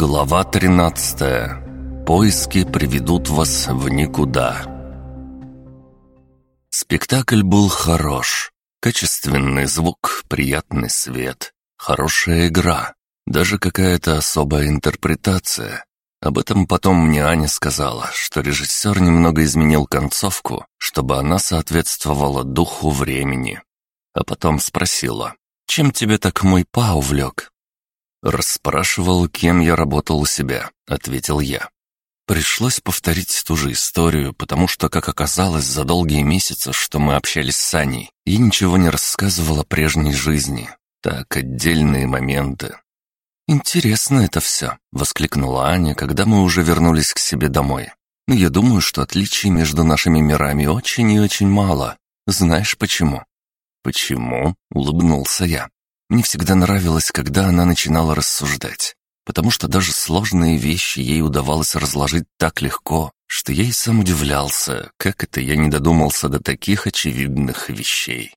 Глава 13. Поиски приведут вас в никуда. Спектакль был хорош. Качественный звук, приятный свет, хорошая игра, даже какая-то особая интерпретация. Об этом потом мне Аня сказала, что режиссер немного изменил концовку, чтобы она соответствовала духу времени. А потом спросила, «Чем тебе так мой па увлек?» «Расспрашивал, кем я работал у себя», — ответил я. Пришлось повторить ту же историю, потому что, как оказалось, за долгие месяцы, что мы общались с Аней, я ничего не рассказывал о прежней жизни. Так, отдельные моменты. «Интересно это все», — воскликнула Аня, когда мы уже вернулись к себе домой. «Но я думаю, что отличий между нашими мирами очень и очень мало. Знаешь почему?» «Почему?» — улыбнулся я. Мне всегда нравилось, когда она начинала рассуждать, потому что даже сложные вещи ей удавалось разложить так легко, что я и сам удивлялся, как это я не додумался до таких очевидных вещей.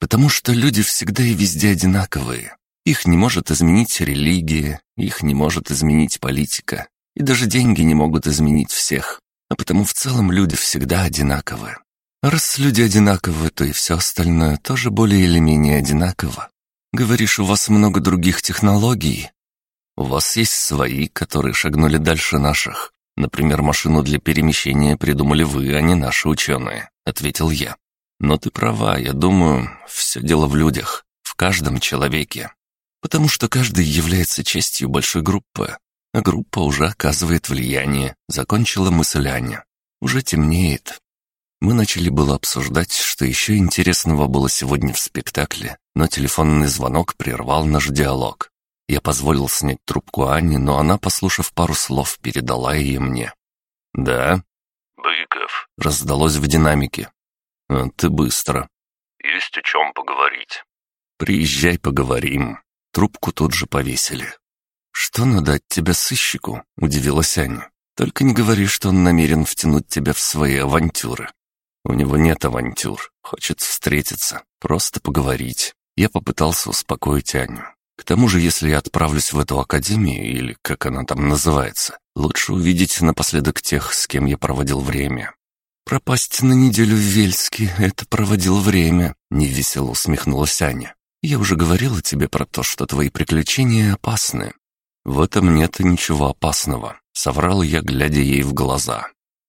Потому что люди всегда и везде одинаковые. Их не может изменить религия, их не может изменить политика, и даже деньги не могут изменить всех, а потому в целом люди всегда одинаковы. раз люди одинаковы, то и все остальное тоже более или менее одинаково. Говоришь, у вас много других технологий? У вас есть свои, которые шагнули дальше наших. Например, машину для перемещения придумали вы, а не наши ученые», — ответил я. «Но ты права, я думаю, все дело в людях, в каждом человеке. Потому что каждый является частью большой группы, а группа уже оказывает влияние», — закончила мысль Аня. «Уже темнеет, мы начали было обсуждать, что еще интересного было сегодня в спектакле, но телефонный звонок прервал наш диалог. Я позволил снять трубку Анне, но она, послушав пару слов, передала ее мне. «Да?» «Быков», — раздалось в динамике. «А «Ты быстро». «Есть о чем поговорить». «Приезжай, поговорим». Трубку тут же повесили. «Что надо от тебя сыщику?» — удивилась Аня. «Только не говори, что он намерен втянуть тебя в свои авантюры». У него нет авантюр, хочет встретиться, просто поговорить. Я попытался успокоить Аню. К тому же, если я отправлюсь в эту академию, или как она там называется, лучше увидеть напоследок тех, с кем я проводил время. «Пропасть на неделю в Вельске — это проводил время», — невесело усмехнулась Аня. «Я уже говорила тебе про то, что твои приключения опасны». «В этом нет ничего опасного», — соврал я, глядя ей в глаза.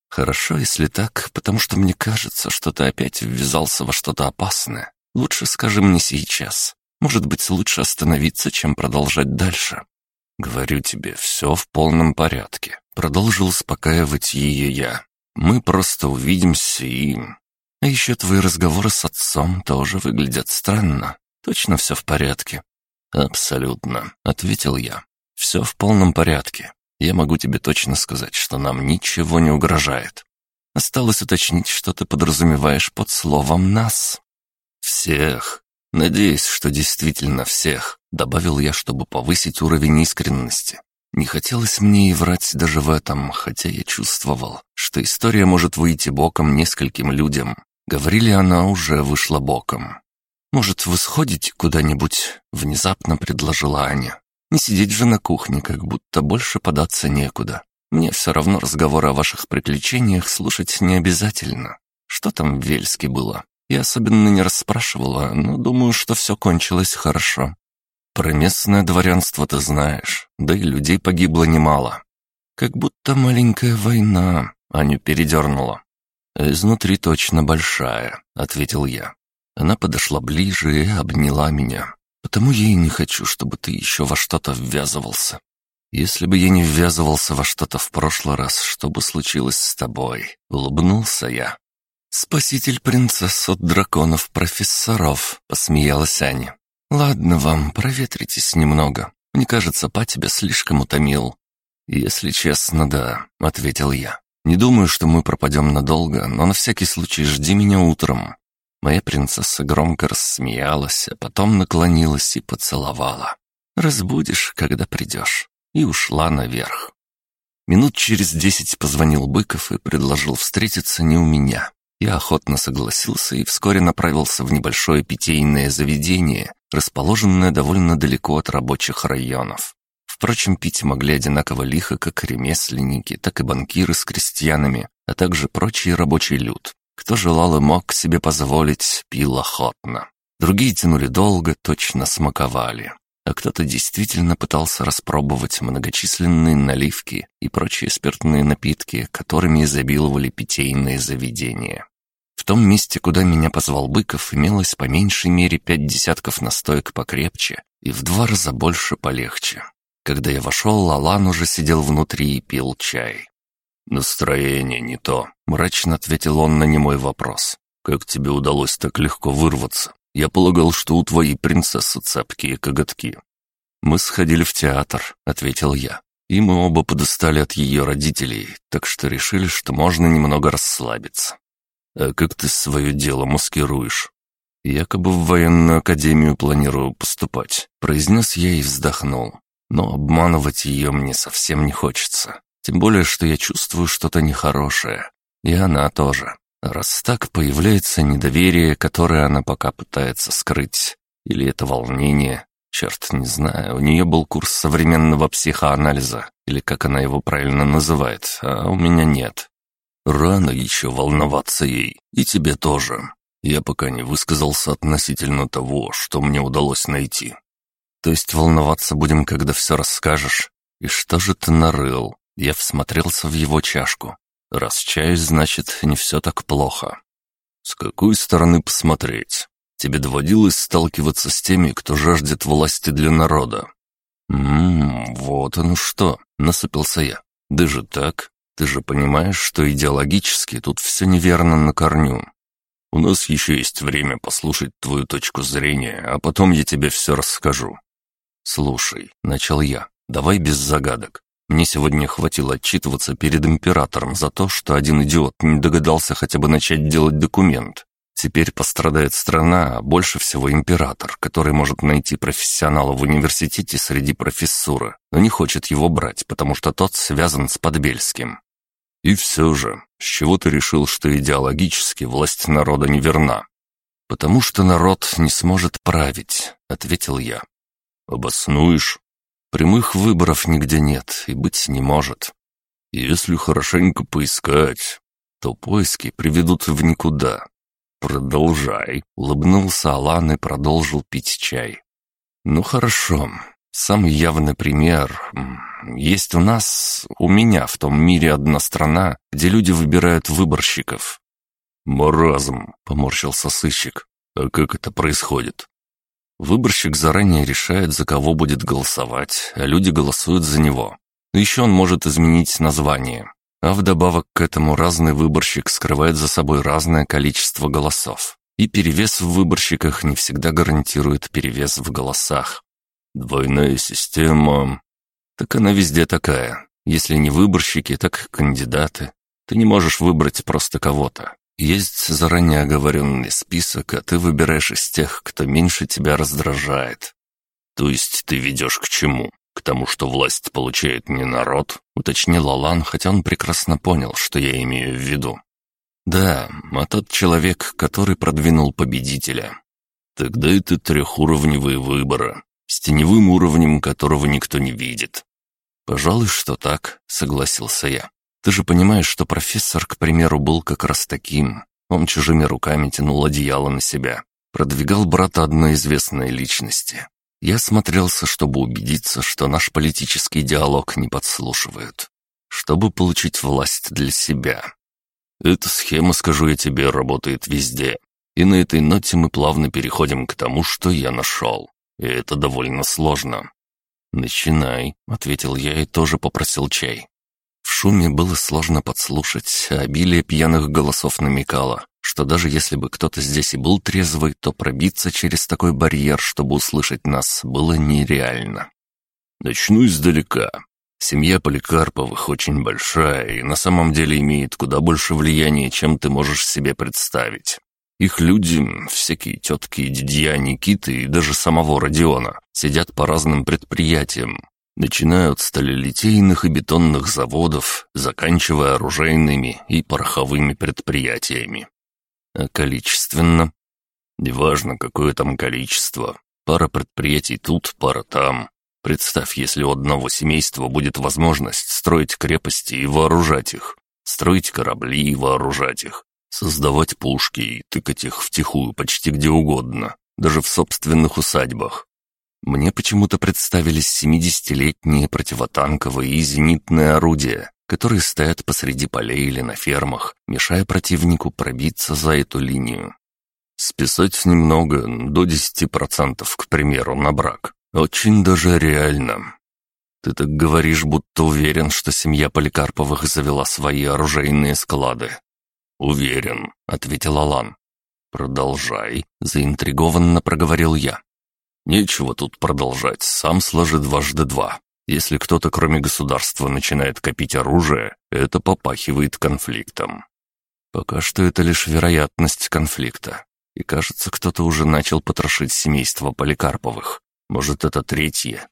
«Хорошо, если так, потому что мне кажется, что ты опять ввязался во что-то опасное. Лучше скажи мне сейчас. Может быть, лучше остановиться, чем продолжать дальше». «Говорю тебе, все в полном порядке», — продолжил успокаивать ее я. «Мы просто увидимся и...» «А еще твои разговоры с отцом тоже выглядят странно. Точно все в порядке?» «Абсолютно», — ответил я. «Все в полном порядке. Я могу тебе точно сказать, что нам ничего не угрожает. Осталось уточнить, что ты подразумеваешь под словом «нас». «Всех. Надеюсь, что действительно всех», — добавил я, чтобы повысить уровень искренности. Не хотелось мне и врать даже в этом, хотя я чувствовал, что история может выйти боком нескольким людям. Говорили, она уже вышла боком. «Может, вы сходите куда-нибудь?» — внезапно предложила Аня. Не сидеть же на кухне, как будто больше податься некуда. Мне все равно разговоры о ваших приключениях слушать не обязательно. Что там в Вельске было? Я особенно не расспрашивала, но думаю, что все кончилось хорошо. Про местное дворянство ты знаешь, да и людей погибло немало. Как будто маленькая война, Аню передернула. «Изнутри точно большая», — ответил я. Она подошла ближе и обняла меня. Потому я и не хочу, чтобы ты еще во что-то ввязывался. Если бы я не ввязывался во что-то в прошлый раз, что бы случилось с тобой?» Улыбнулся я. «Спаситель принцесс от драконов-профессоров», — посмеялась Аня. «Ладно вам, проветритесь немного. Мне кажется, па тебя слишком утомил». «Если честно, да», — ответил я. «Не думаю, что мы пропадем надолго, но на всякий случай жди меня утром. Моя принцесса громко рассмеялась, а потом наклонилась и поцеловала. «Разбудишь, когда придешь». И ушла наверх. Минут через десять позвонил Быков и предложил встретиться не у меня. Я охотно согласился и вскоре направился в небольшое питейное заведение, расположенное довольно далеко от рабочих районов. Впрочем, пить могли одинаково лихо как ремесленники, так и банкиры с крестьянами, а также прочий рабочий люд. Кто желал и мог себе позволить, пил охотно. Другие тянули долго, точно смаковали. А кто-то действительно пытался распробовать многочисленные наливки и прочие спиртные напитки, которыми изобиловали питейные заведения. В том месте, куда меня позвал Быков, имелось по меньшей мере пять десятков настоек покрепче и в два раза больше полегче. Когда я вошел, Лалан уже сидел внутри и пил чай. «Настроение не то», — мрачно ответил он на немой вопрос. «Как тебе удалось так легко вырваться? Я полагал, что у твоей принцессы цепкие коготки». «Мы сходили в театр», — ответил я. «И мы оба подустали от ее родителей, так что решили, что можно немного расслабиться». «А как ты свое дело маскируешь?» «Якобы в военную академию планирую поступать», — произнес я и вздохнул. Но обманывать ее мне совсем не хочется. Тем более, что я чувствую что-то нехорошее. И она тоже. Раз так, появляется недоверие, которое она пока пытается скрыть. Или это волнение. Черт, не знаю, у нее был курс современного психоанализа, или как она его правильно называет, а у меня нет. Рано еще волноваться ей, и тебе тоже. Я пока не высказался относительно того, что мне удалось найти. То есть волноваться будем, когда все расскажешь? И что же ты нарыл? Я всмотрелся в его чашку. Раз чай, значит, не все так плохо. С какой стороны посмотреть? Тебе доводилось сталкиваться с теми, кто жаждет власти для народа? Ммм, вот оно что, насыпался я. Даже так? Ты же понимаешь, что идеологически тут все неверно на корню. У нас еще есть время послушать твою точку зрения, а потом я тебе все расскажу. «Слушай», — начал я, — «давай без загадок. Мне сегодня хватило отчитываться перед императором за то, что один идиот не догадался хотя бы начать делать документ. Теперь пострадает страна, а больше всего император, который может найти профессионала в университете среди профессуры, но не хочет его брать, потому что тот связан с Подбельским. И все же, с чего ты решил, что идеологически власть народа неверна? «Потому что народ не сможет править», — ответил я. «Обоснуешь?» «Прямых выборов нигде нет и быть не может. Если хорошенько поискать, то поиски приведут в никуда». «Продолжай», — улыбнулся Алан и продолжил пить чай. «Ну хорошо. Самый явный пример. Есть у нас, у меня в том мире одна страна, где люди выбирают выборщиков». «Маразм», — поморщился сыщик. «А как это происходит?» Выборщик заранее решает, за кого будет голосовать, а люди голосуют за него. Еще он может изменить название. А вдобавок к этому разный выборщик скрывает за собой разное количество голосов. И перевес в выборщиках не всегда гарантирует перевес в голосах. Двойная система... Так она везде такая. Если не выборщики, так кандидаты. Ты не можешь выбрать просто кого-то. Есть заранее оговоренный список, а ты выбираешь из тех, кто меньше тебя раздражает. То есть ты ведешь к чему? К тому, что власть получает не народ, уточнил Алан, хотя он прекрасно понял, что я имею в виду. Да, а тот человек, который продвинул победителя. Тогда это трехуровневые выборы, с теневым уровнем, которого никто не видит. Пожалуй, что так, согласился я. Ты же понимаешь, что профессор, к примеру, был как раз таким. Он чужими руками тянул одеяло на себя. Продвигал брата одной известной личности. Я смотрелся, чтобы убедиться, что наш политический диалог не подслушивают. Чтобы получить власть для себя. Эта схема, скажу я тебе, работает везде. И на этой ноте мы плавно переходим к тому, что я нашел. И это довольно сложно. «Начинай», — ответил я и тоже попросил чай. Шуме было сложно подслушать, а обилие пьяных голосов намекало, что даже если бы кто-то здесь и был трезвый, то пробиться через такой барьер, чтобы услышать нас, было нереально. Начну издалека. Семья Поликарповых очень большая и на самом деле имеет куда больше влияния, чем ты можешь себе представить. Их люди, всякие тетки, дядья Никиты и даже самого Родиона, сидят по разным предприятиям, начиная от сталелитейных и бетонных заводов, заканчивая оружейными и пороховыми предприятиями. А количественно? Неважно, какое там количество. Пара предприятий тут, пара там. Представь, если у одного семейства будет возможность строить крепости и вооружать их, строить корабли и вооружать их, создавать пушки и тыкать их втихую почти где угодно, даже в собственных усадьбах. Мне почему-то представились семидесятилетние противотанковые и зенитные орудия, которые стоят посреди полей или на фермах, мешая противнику пробиться за эту линию. Списать немного, до 10%, к примеру, на брак. Очень даже реально. Ты так говоришь, будто уверен, что семья Поликарповых завела свои оружейные склады. «Уверен», — ответил Алан. «Продолжай», — заинтригованно проговорил я. «Нечего тут продолжать, сам сложи дважды два. Если кто-то, кроме государства, начинает копить оружие, это попахивает конфликтом. Пока что это лишь вероятность конфликта. И кажется, кто-то уже начал потрошить семейство Поликарповых. Может, это третье?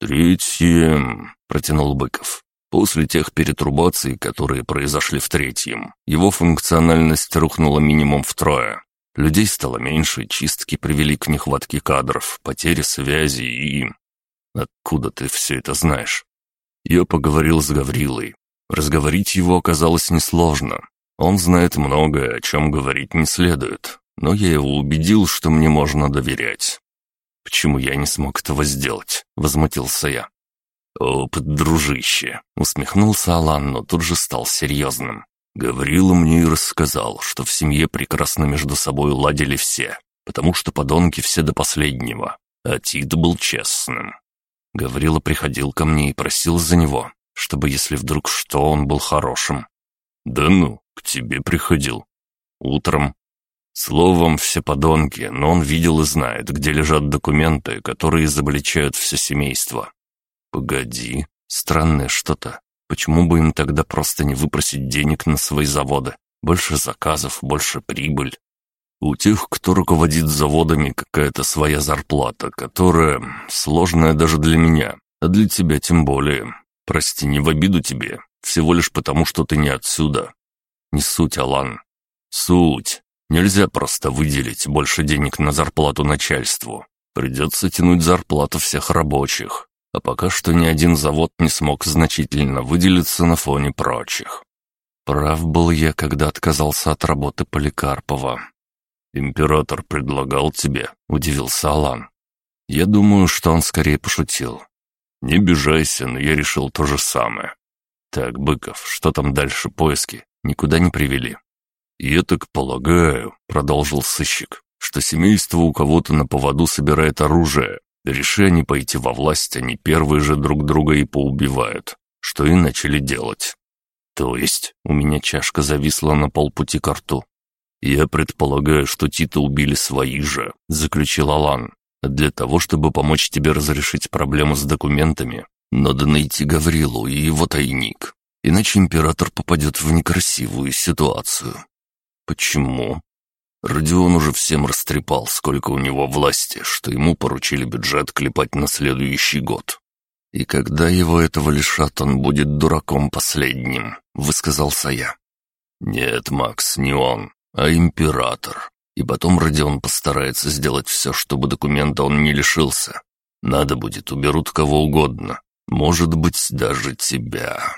«Третье», — протянул Быков. После тех перетрубаций, которые произошли в третьем, его функциональность рухнула минимум втрое. Людей стало меньше, чистки привели к нехватке кадров, потере связи и... Откуда ты все это знаешь? Я поговорил с Гаврилой. Разговорить его оказалось несложно. Он знает многое, о чем говорить не следует но я его убедил, что мне можно доверять. «Почему я не смог этого сделать?» — возмутился я. «Опыт, дружище!» — усмехнулся Алан, но тут же стал серьезным. Гаврила мне и рассказал, что в семье прекрасно между собой ладили все, потому что подонки все до последнего, а Тит был честным. Гаврила приходил ко мне и просил за него, чтобы, если вдруг что, он был хорошим. «Да ну, к тебе приходил. Утром, Словом, все подонки, но он видел и знает, где лежат документы, которые изобличают все семейство. Погоди, странное что-то. Почему бы им тогда просто не выпросить денег на свои заводы? Больше заказов, больше прибыль. У тех, кто руководит заводами, какая-то своя зарплата, которая сложная даже для меня, а для тебя тем более. Прости, не в обиду тебе, всего лишь потому, что ты не отсюда. Не суть, Алан. Суть. Нельзя просто выделить больше денег на зарплату начальству. Придется тянуть зарплату всех рабочих. А пока что ни один завод не смог значительно выделиться на фоне прочих. Прав был я, когда отказался от работы Поликарпова. «Император предлагал тебе», — удивился Алан. «Я думаю, что он скорее пошутил. Не обижайся, но я решил то же самое. Так, Быков, что там дальше поиски? Никуда не привели?» «Я так полагаю», — продолжил сыщик, «что семейство у кого-то на поводу собирает оружие. Реши они пойти во власть, они первые же друг друга и поубивают, что и начали делать». «То есть?» — у меня чашка зависла на полпути к рту. «Я предполагаю, что Тита убили свои же», — заключил Алан. «Для того, чтобы помочь тебе разрешить проблему с документами, надо найти Гаврилу и его тайник, иначе император попадет в некрасивую ситуацию». Почему? Родион уже всем растрепал, сколько у него власти, что ему поручили бюджет клепать на следующий год. И когда его этого лишат, он будет дураком последним, высказался я. Нет, Макс, не он, а император. И потом Родион постарается сделать все, чтобы документа он не лишился. Надо будет, уберут кого угодно. Может быть, даже тебя.